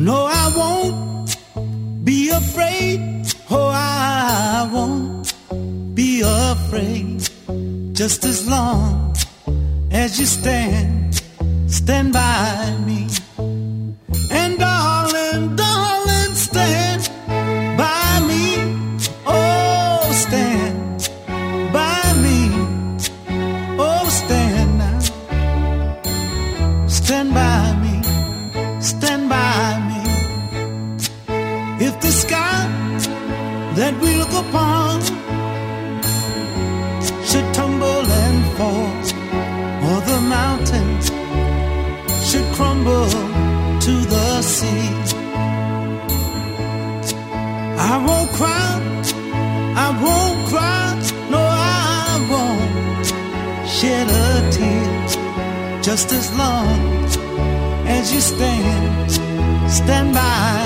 No, I won't be afraid. Oh, I won't be afraid. Just as long as you stand, stand by me. And darling, darling, stand by me. Oh, stand by me. Oh, stand now. Stand by me. Stand that we look upon should tumble and fall, or the mountains should crumble to the sea. I won't cry, I won't cry, no, I won't shed a tear just as long as you stand, stand by.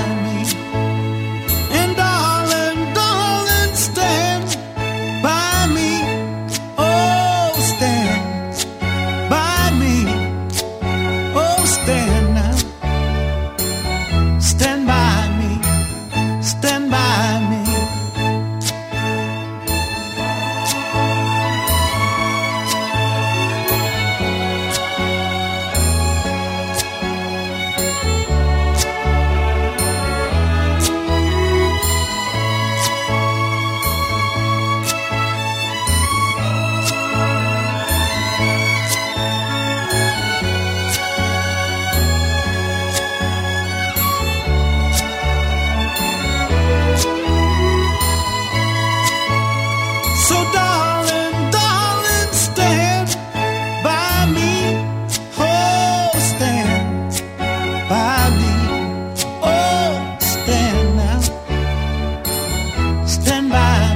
I me. then by